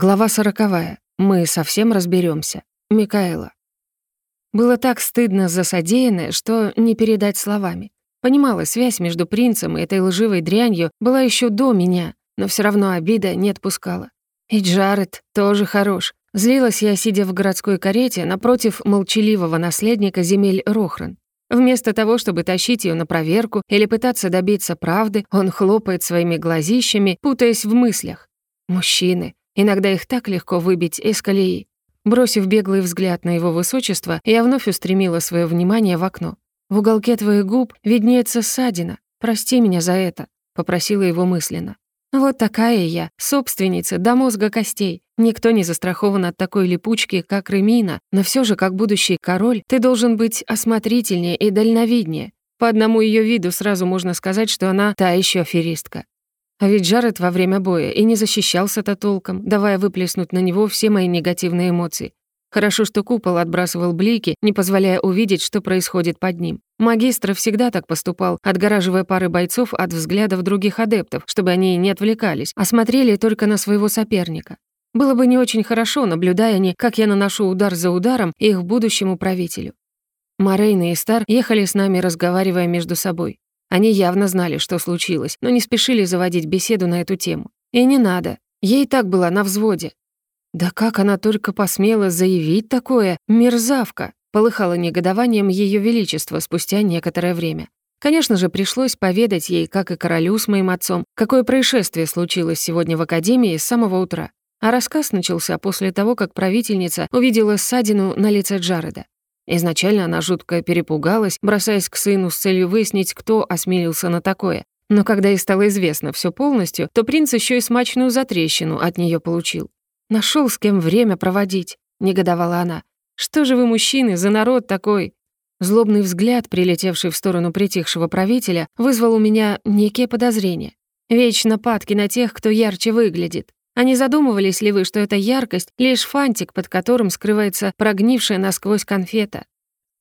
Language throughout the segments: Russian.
Глава сороковая. Мы совсем разберемся. Микаэла. Было так стыдно за содеянное, что не передать словами. Понимала, связь между принцем и этой лживой дрянью была еще до меня, но все равно обида не отпускала. И Джаред тоже хорош. Злилась я, сидя в городской карете напротив молчаливого наследника земель Рохран. Вместо того, чтобы тащить ее на проверку или пытаться добиться правды, он хлопает своими глазищами, путаясь в мыслях. Мужчины. Иногда их так легко выбить из колеи. Бросив беглый взгляд на его высочество, я вновь устремила свое внимание в окно. «В уголке твоих губ виднеется ссадина. Прости меня за это», — попросила его мысленно. «Вот такая я, собственница до мозга костей. Никто не застрахован от такой липучки, как Ремина, но все же, как будущий король, ты должен быть осмотрительнее и дальновиднее. По одному ее виду сразу можно сказать, что она та еще аферистка. А ведь Джаред во время боя и не защищался-то толком, давая выплеснуть на него все мои негативные эмоции. Хорошо, что купол отбрасывал блики, не позволяя увидеть, что происходит под ним. Магистр всегда так поступал, отгораживая пары бойцов от взглядов других адептов, чтобы они не отвлекались, а смотрели только на своего соперника. Было бы не очень хорошо, наблюдая они, как я наношу удар за ударом их будущему правителю. Морейна и Стар ехали с нами, разговаривая между собой. Они явно знали, что случилось, но не спешили заводить беседу на эту тему. И не надо. Ей так было на взводе. Да как она только посмела заявить такое, мерзавка, полыхало негодованием Ее Величество спустя некоторое время. Конечно же, пришлось поведать ей, как и королю с моим отцом, какое происшествие случилось сегодня в Академии с самого утра. А рассказ начался после того, как правительница увидела ссадину на лице Джареда. Изначально она жутко перепугалась, бросаясь к сыну с целью выяснить, кто осмелился на такое. Но когда ей стало известно все полностью, то принц еще и смачную затрещину от нее получил. Нашел с кем время проводить», — негодовала она. «Что же вы, мужчины, за народ такой?» Злобный взгляд, прилетевший в сторону притихшего правителя, вызвал у меня некие подозрения. Вечно падки на тех, кто ярче выглядит. А не задумывались ли вы, что эта яркость — лишь фантик, под которым скрывается прогнившая насквозь конфета?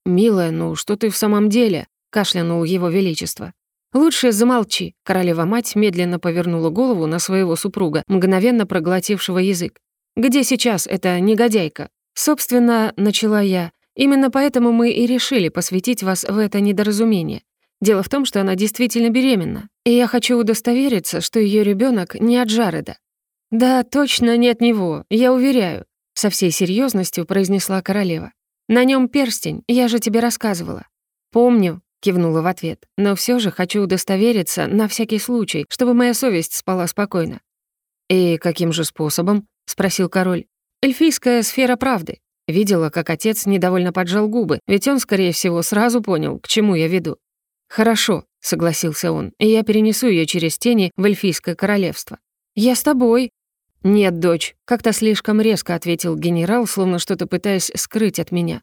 «Милая, ну что ты в самом деле?» — кашлянул его величество. «Лучше замолчи», — королева-мать медленно повернула голову на своего супруга, мгновенно проглотившего язык. «Где сейчас эта негодяйка?» «Собственно, начала я. Именно поэтому мы и решили посвятить вас в это недоразумение. Дело в том, что она действительно беременна, и я хочу удостовериться, что ее ребенок не от Джареда. «Да, точно не от него, я уверяю», — со всей серьезностью произнесла королева. «На нем перстень, я же тебе рассказывала». «Помню», — кивнула в ответ, «но все же хочу удостовериться на всякий случай, чтобы моя совесть спала спокойно». «И каким же способом?» — спросил король. «Эльфийская сфера правды». Видела, как отец недовольно поджал губы, ведь он, скорее всего, сразу понял, к чему я веду. «Хорошо», — согласился он, «и я перенесу ее через тени в эльфийское королевство». «Я с тобой», «Нет, дочь», — как-то слишком резко ответил генерал, словно что-то пытаясь скрыть от меня.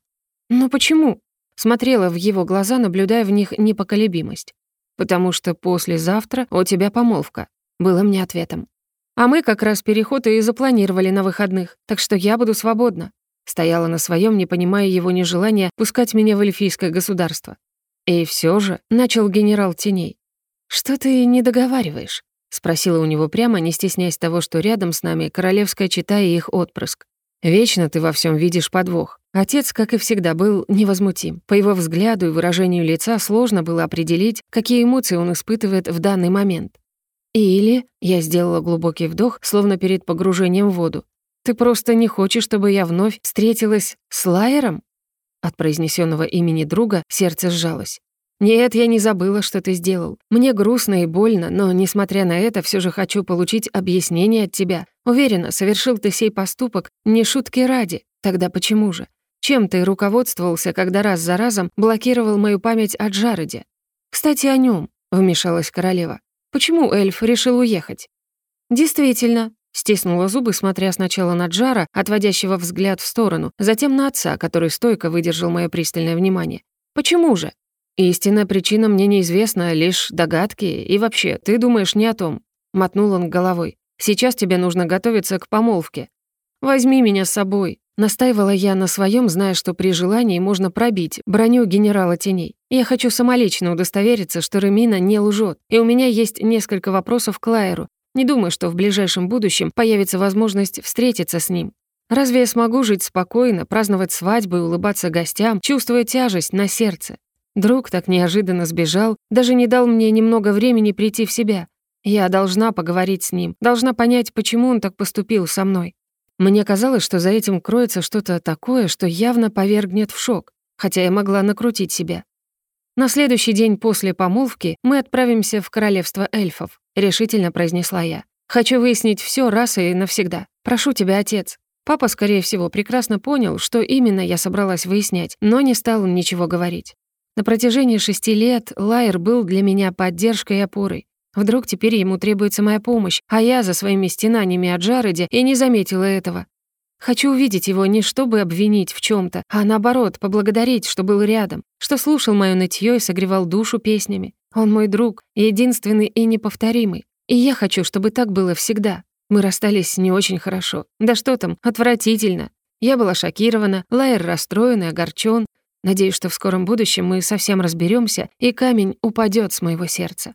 «Но почему?» Смотрела в его глаза, наблюдая в них непоколебимость. «Потому что послезавтра у тебя помолвка», — было мне ответом. «А мы как раз переход и запланировали на выходных, так что я буду свободна». Стояла на своем, не понимая его нежелания пускать меня в эльфийское государство. И все же начал генерал теней. «Что ты не договариваешь? Спросила у него прямо, не стесняясь того, что рядом с нами королевская чита и их отпрыск. «Вечно ты во всем видишь подвох». Отец, как и всегда, был невозмутим. По его взгляду и выражению лица сложно было определить, какие эмоции он испытывает в данный момент. «Или...» — я сделала глубокий вдох, словно перед погружением в воду. «Ты просто не хочешь, чтобы я вновь встретилась с Лайером?» От произнесенного имени друга сердце сжалось. «Нет, я не забыла, что ты сделал. Мне грустно и больно, но, несмотря на это, все же хочу получить объяснение от тебя. Уверена, совершил ты сей поступок не шутки ради. Тогда почему же? Чем ты руководствовался, когда раз за разом блокировал мою память о Джареде? Кстати, о нем, вмешалась королева. Почему эльф решил уехать? Действительно, стиснула зубы, смотря сначала на Джара, отводящего взгляд в сторону, затем на отца, который стойко выдержал мое пристальное внимание. Почему же? «Истинная причина мне неизвестна, лишь догадки, и вообще, ты думаешь не о том», — мотнул он головой. «Сейчас тебе нужно готовиться к помолвке. Возьми меня с собой», — настаивала я на своем, зная, что при желании можно пробить броню генерала теней. Я хочу самолично удостовериться, что Ремина не лжет, и у меня есть несколько вопросов к Лайеру. Не думаю, что в ближайшем будущем появится возможность встретиться с ним. Разве я смогу жить спокойно, праздновать свадьбу и улыбаться гостям, чувствуя тяжесть на сердце? Друг так неожиданно сбежал, даже не дал мне немного времени прийти в себя. Я должна поговорить с ним, должна понять, почему он так поступил со мной. Мне казалось, что за этим кроется что-то такое, что явно повергнет в шок, хотя я могла накрутить себя. На следующий день после помолвки мы отправимся в королевство эльфов, решительно произнесла я. Хочу выяснить все раз и навсегда. Прошу тебя, отец. Папа, скорее всего, прекрасно понял, что именно я собралась выяснять, но не стал ничего говорить. На протяжении шести лет Лайер был для меня поддержкой и опорой. Вдруг теперь ему требуется моя помощь, а я за своими стенаниями о Джареде и не заметила этого. Хочу увидеть его не чтобы обвинить в чем то а наоборот, поблагодарить, что был рядом, что слушал моё нытьё и согревал душу песнями. Он мой друг, единственный и неповторимый. И я хочу, чтобы так было всегда. Мы расстались не очень хорошо. Да что там, отвратительно. Я была шокирована, Лайер расстроен и огорчён. Надеюсь, что в скором будущем мы совсем разберемся, и камень упадет с моего сердца.